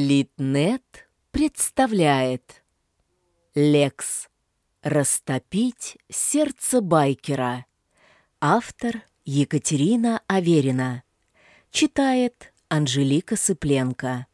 Литнет представляет Лекс «Растопить сердце байкера» Автор Екатерина Аверина. Читает Анжелика Сыпленко.